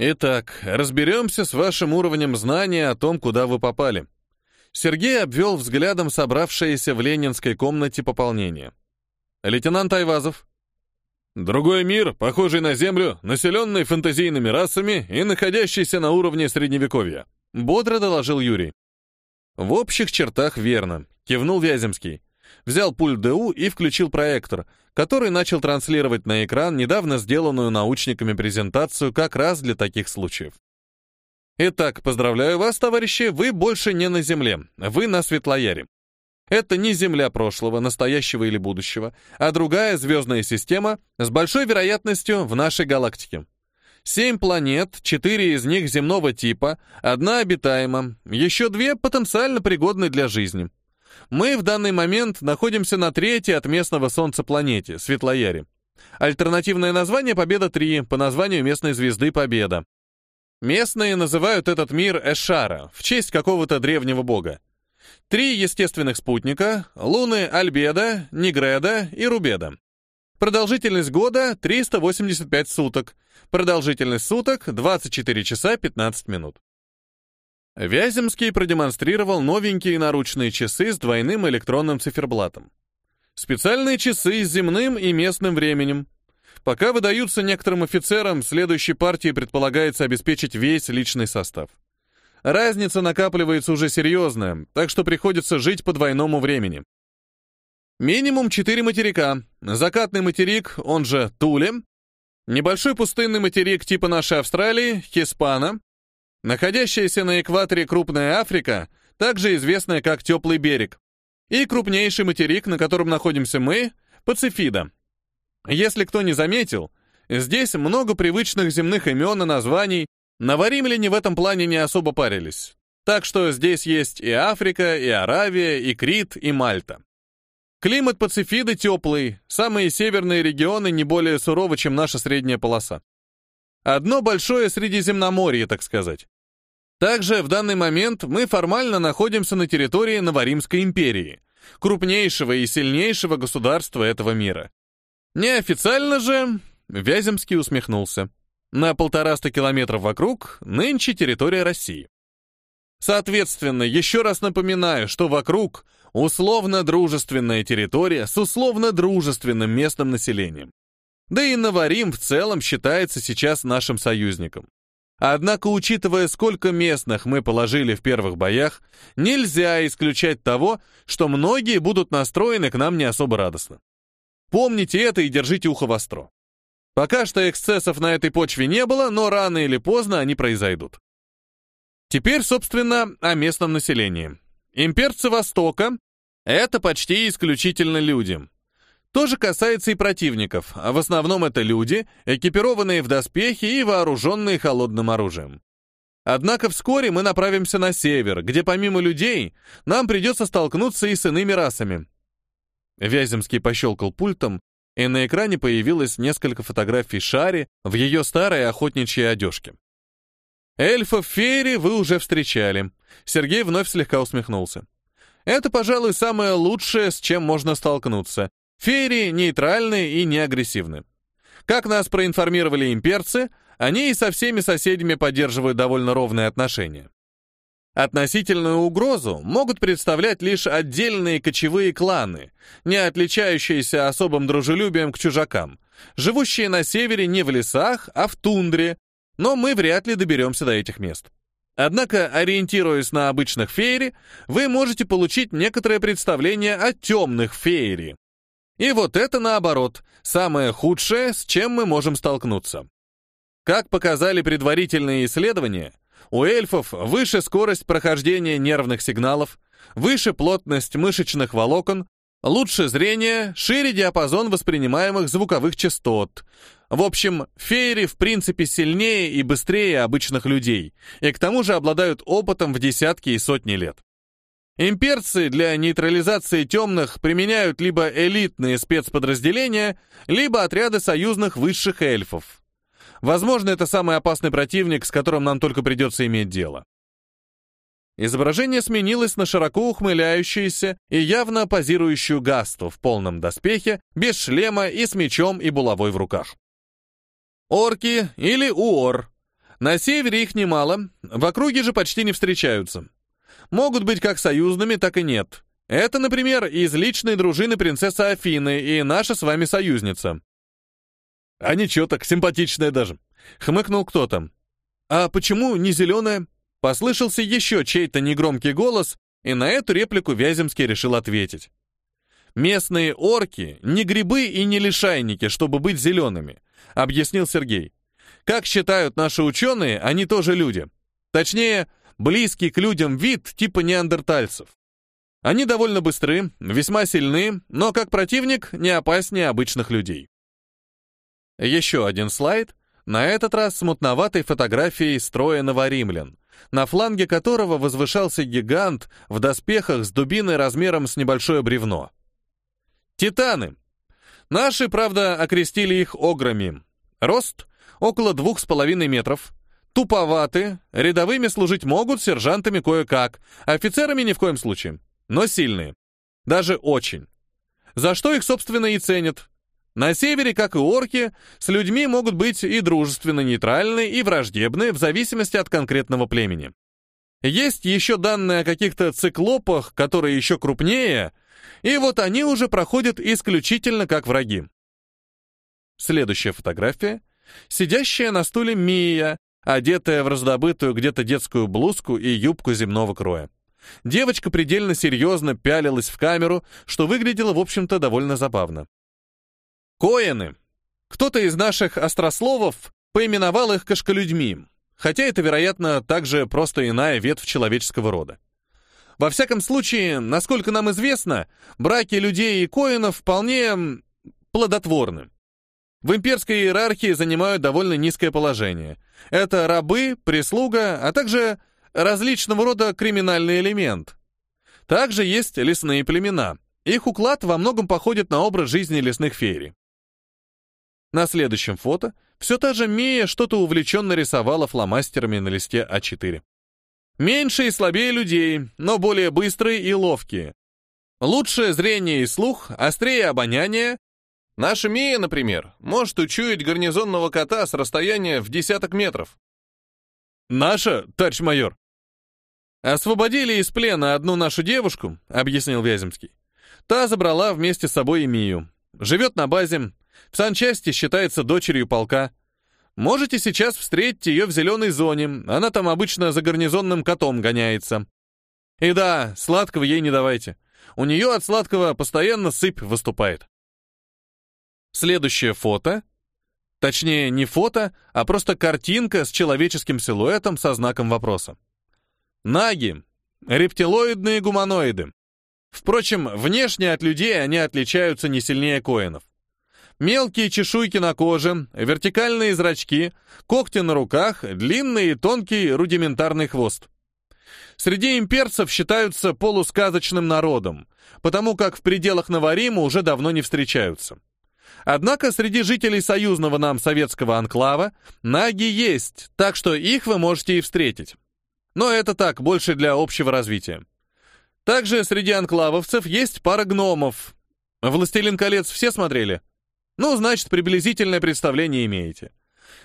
Итак, разберемся с вашим уровнем знания о том, куда вы попали. Сергей обвел взглядом собравшееся в ленинской комнате пополнение. Лейтенант Айвазов. Другой мир, похожий на Землю, населенный фантазийными расами и находящийся на уровне Средневековья. Бодро доложил Юрий. В общих чертах верно, кивнул Вяземский. Взял пульт ДУ и включил проектор, который начал транслировать на экран недавно сделанную научниками презентацию как раз для таких случаев. Итак, поздравляю вас, товарищи, вы больше не на Земле, вы на Светлояре. Это не Земля прошлого, настоящего или будущего, а другая звездная система с большой вероятностью в нашей галактике. Семь планет, четыре из них земного типа, одна обитаема, еще две потенциально пригодны для жизни. Мы в данный момент находимся на третьей от местного Солнца планете, Светлояре. Альтернативное название Победа-3 по названию местной звезды Победа. Местные называют этот мир Эшара, в честь какого-то древнего бога. Три естественных спутника — Луны Альбеда, Нигреда и Рубеда. Продолжительность года — 385 суток. Продолжительность суток — 24 часа 15 минут. Вяземский продемонстрировал новенькие наручные часы с двойным электронным циферблатом. Специальные часы с земным и местным временем. Пока выдаются некоторым офицерам, следующей партии предполагается обеспечить весь личный состав. Разница накапливается уже серьезная, так что приходится жить по двойному времени. Минимум четыре материка. Закатный материк, он же Туле. Небольшой пустынный материк типа нашей Австралии, Хиспана. Находящаяся на экваторе крупная Африка, также известная как Теплый берег. И крупнейший материк, на котором находимся мы, Пацифида. Если кто не заметил, здесь много привычных земных имен и названий, Новоримляне в этом плане не особо парились. Так что здесь есть и Африка, и Аравия, и Крит, и Мальта. Климат Пацифиды теплый, самые северные регионы не более суровы, чем наша средняя полоса. Одно большое Средиземноморье, так сказать. Также в данный момент мы формально находимся на территории Новоримской империи, крупнейшего и сильнейшего государства этого мира. Неофициально же, Вяземский усмехнулся. На полтораста километров вокруг нынче территория России. Соответственно, еще раз напоминаю, что вокруг условно-дружественная территория с условно-дружественным местным населением. Да и Наварим в целом считается сейчас нашим союзником. Однако, учитывая, сколько местных мы положили в первых боях, нельзя исключать того, что многие будут настроены к нам не особо радостно. Помните это и держите ухо востро. Пока что эксцессов на этой почве не было, но рано или поздно они произойдут. Теперь, собственно, о местном населении. Имперцы Востока — это почти исключительно люди. То же касается и противников, а в основном это люди, экипированные в доспехи и вооруженные холодным оружием. Однако вскоре мы направимся на север, где помимо людей нам придется столкнуться и с иными расами. Вяземский пощелкал пультом, и на экране появилось несколько фотографий Шари в ее старой охотничьей одежке. Эльфов Фейри вы уже встречали. Сергей вновь слегка усмехнулся. Это, пожалуй, самое лучшее, с чем можно столкнуться. Фейри нейтральны и не агрессивны. Как нас проинформировали имперцы, они и со всеми соседями поддерживают довольно ровные отношения. Относительную угрозу могут представлять лишь отдельные кочевые кланы, не отличающиеся особым дружелюбием к чужакам, живущие на севере не в лесах, а в тундре, но мы вряд ли доберемся до этих мест. Однако, ориентируясь на обычных феери, вы можете получить некоторое представление о темных феери. И вот это, наоборот, самое худшее, с чем мы можем столкнуться. Как показали предварительные исследования, у эльфов выше скорость прохождения нервных сигналов, выше плотность мышечных волокон, лучше зрение, шире диапазон воспринимаемых звуковых частот. В общем, феери в принципе сильнее и быстрее обычных людей, и к тому же обладают опытом в десятки и сотни лет. Имперцы для нейтрализации темных применяют либо элитные спецподразделения, либо отряды союзных высших эльфов. Возможно, это самый опасный противник, с которым нам только придется иметь дело. Изображение сменилось на широко ухмыляющуюся и явно позирующую Гасту в полном доспехе, без шлема и с мечом и булавой в руках. Орки или Уор. На севере их немало, в округе же почти не встречаются. Могут быть как союзными, так и нет. Это, например, из личной дружины принцессы Афины и наша с вами союзница. А ничего так, симпатичная даже. Хмыкнул кто-то. А почему не зеленая? Послышался еще чей-то негромкий голос, и на эту реплику Вяземский решил ответить. Местные орки не грибы и не лишайники, чтобы быть зелеными, объяснил Сергей. Как считают наши ученые, они тоже люди. Точнее, близкий к людям вид типа неандертальцев. Они довольно быстры, весьма сильны, но как противник не опаснее обычных людей. Еще один слайд, на этот раз с мутноватой фотографией строенного римлян, на фланге которого возвышался гигант в доспехах с дубиной размером с небольшое бревно. Титаны. Наши, правда, окрестили их ограми. Рост — около двух с половиной метров. Туповаты, рядовыми служить могут, сержантами кое-как, офицерами ни в коем случае, но сильные. Даже очень. За что их, собственно, и ценят. На севере, как и орки, с людьми могут быть и дружественно нейтральны, и враждебны, в зависимости от конкретного племени. Есть еще данные о каких-то циклопах, которые еще крупнее, и вот они уже проходят исключительно как враги. Следующая фотография. Сидящая на стуле Мия, одетая в раздобытую где-то детскую блузку и юбку земного кроя. Девочка предельно серьезно пялилась в камеру, что выглядело, в общем-то, довольно забавно. Коины. Кто-то из наших острословов поименовал их кошколюдьми, хотя это, вероятно, также просто иная ветвь человеческого рода. Во всяком случае, насколько нам известно, браки людей и коинов вполне плодотворны. В имперской иерархии занимают довольно низкое положение. Это рабы, прислуга, а также различного рода криминальный элемент. Также есть лесные племена. Их уклад во многом походит на образ жизни лесных феерий. На следующем фото все та же Мия что-то увлеченно рисовала фломастерами на листе А4. Меньше и слабее людей, но более быстрые и ловкие. Лучшее зрение и слух, острее обоняние. Наша Мия, например, может учуять гарнизонного кота с расстояния в десяток метров. «Наша, товарищ майор?» «Освободили из плена одну нашу девушку», — объяснил Вяземский. «Та забрала вместе с собой и Мию. Живет на базе, в санчасти считается дочерью полка. Можете сейчас встретить ее в зеленой зоне, она там обычно за гарнизонным котом гоняется. И да, сладкого ей не давайте. У нее от сладкого постоянно сыпь выступает. Следующее фото. Точнее, не фото, а просто картинка с человеческим силуэтом со знаком вопроса. Наги. Рептилоидные гуманоиды. Впрочем, внешне от людей они отличаются не сильнее коинов. Мелкие чешуйки на коже, вертикальные зрачки, когти на руках, длинный и тонкий рудиментарный хвост. Среди имперцев считаются полусказочным народом, потому как в пределах Наварима уже давно не встречаются. Однако среди жителей союзного нам советского анклава наги есть, так что их вы можете и встретить. Но это так, больше для общего развития. Также среди анклавовцев есть пара гномов. «Властелин колец» все смотрели? Ну, значит, приблизительное представление имеете.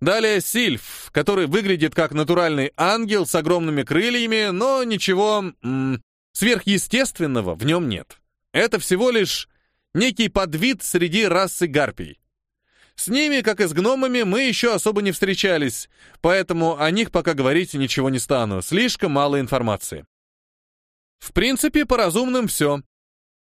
Далее Сильф, который выглядит как натуральный ангел с огромными крыльями, но ничего м, сверхъестественного в нем нет. Это всего лишь некий подвид среди расы гарпий. С ними, как и с гномами, мы еще особо не встречались, поэтому о них пока говорить ничего не стану, слишком мало информации. В принципе, по разумным все.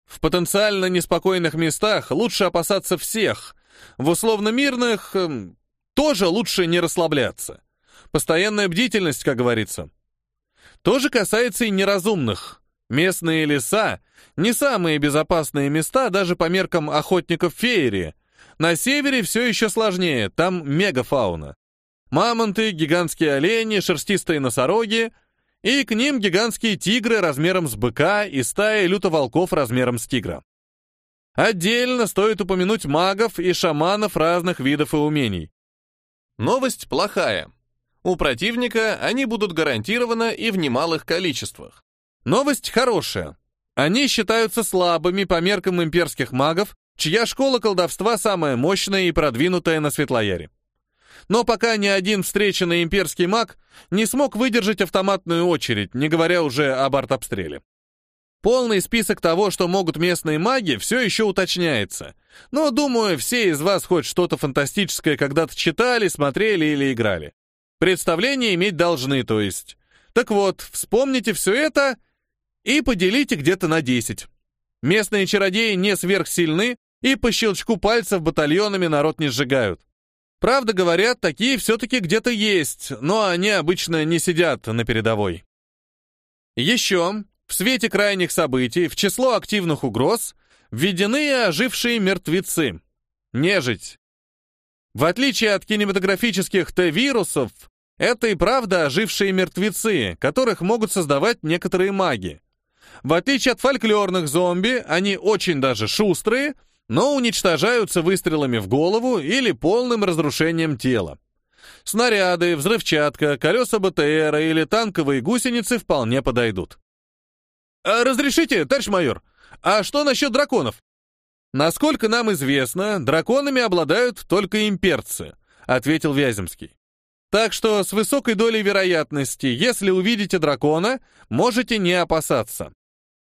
В потенциально неспокойных местах лучше опасаться всех. В условно-мирных эм, тоже лучше не расслабляться. Постоянная бдительность, как говорится. То же касается и неразумных. Местные леса — не самые безопасные места даже по меркам охотников феерии. На севере все еще сложнее, там мегафауна. Мамонты, гигантские олени, шерстистые носороги — и к ним гигантские тигры размером с быка и стаи лютоволков размером с тигра. Отдельно стоит упомянуть магов и шаманов разных видов и умений. Новость плохая. У противника они будут гарантированно и в немалых количествах. Новость хорошая. Они считаются слабыми по меркам имперских магов, чья школа колдовства самая мощная и продвинутая на Светлояре. Но пока ни один встреченный имперский маг не смог выдержать автоматную очередь, не говоря уже об артобстреле. Полный список того, что могут местные маги, все еще уточняется. Но, думаю, все из вас хоть что-то фантастическое когда-то читали, смотрели или играли. Представление иметь должны, то есть. Так вот, вспомните все это и поделите где-то на 10. Местные чародеи не сверхсильны, и по щелчку пальцев батальонами народ не сжигают. Правда, говорят, такие все-таки где-то есть, но они обычно не сидят на передовой. Еще, в свете крайних событий, в число активных угроз введены ожившие мертвецы. Нежить. В отличие от кинематографических Т-вирусов, это и правда ожившие мертвецы, которых могут создавать некоторые маги. В отличие от фольклорных зомби, они очень даже шустрые — но уничтожаются выстрелами в голову или полным разрушением тела. Снаряды, взрывчатка, колеса БТР или танковые гусеницы вполне подойдут. А «Разрешите, товарищ майор, а что насчет драконов?» «Насколько нам известно, драконами обладают только имперцы», — ответил Вяземский. «Так что с высокой долей вероятности, если увидите дракона, можете не опасаться.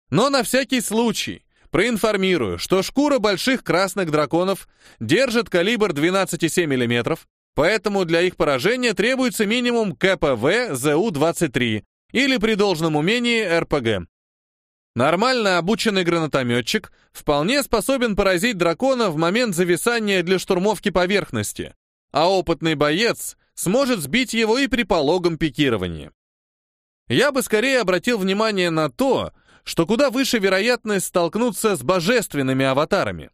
Но на всякий случай, Проинформирую, что шкура больших красных драконов держит калибр 12,7 мм, поэтому для их поражения требуется минимум КПВ ЗУ-23 или при должном умении РПГ. Нормально обученный гранатометчик вполне способен поразить дракона в момент зависания для штурмовки поверхности, а опытный боец сможет сбить его и при пологом пикировании. Я бы скорее обратил внимание на то, что куда выше вероятность столкнуться с божественными аватарами.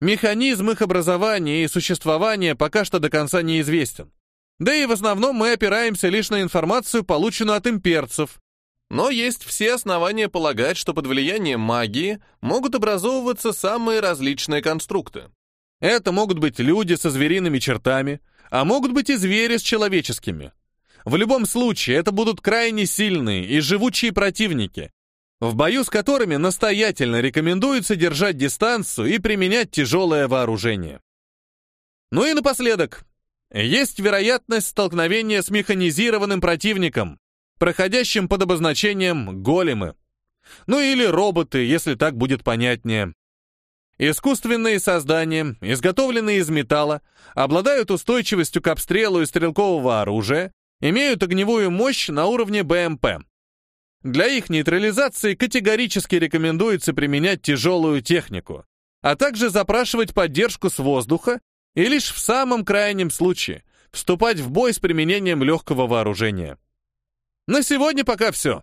Механизм их образования и существования пока что до конца неизвестен. Да и в основном мы опираемся лишь на информацию, полученную от имперцев. Но есть все основания полагать, что под влиянием магии могут образовываться самые различные конструкты. Это могут быть люди со звериными чертами, а могут быть и звери с человеческими. В любом случае, это будут крайне сильные и живучие противники, в бою с которыми настоятельно рекомендуется держать дистанцию и применять тяжелое вооружение. Ну и напоследок, есть вероятность столкновения с механизированным противником, проходящим под обозначением големы. Ну или роботы, если так будет понятнее. Искусственные создания, изготовленные из металла, обладают устойчивостью к обстрелу из стрелкового оружия, имеют огневую мощь на уровне БМП. Для их нейтрализации категорически рекомендуется применять тяжелую технику, а также запрашивать поддержку с воздуха и лишь в самом крайнем случае вступать в бой с применением легкого вооружения. На сегодня пока все.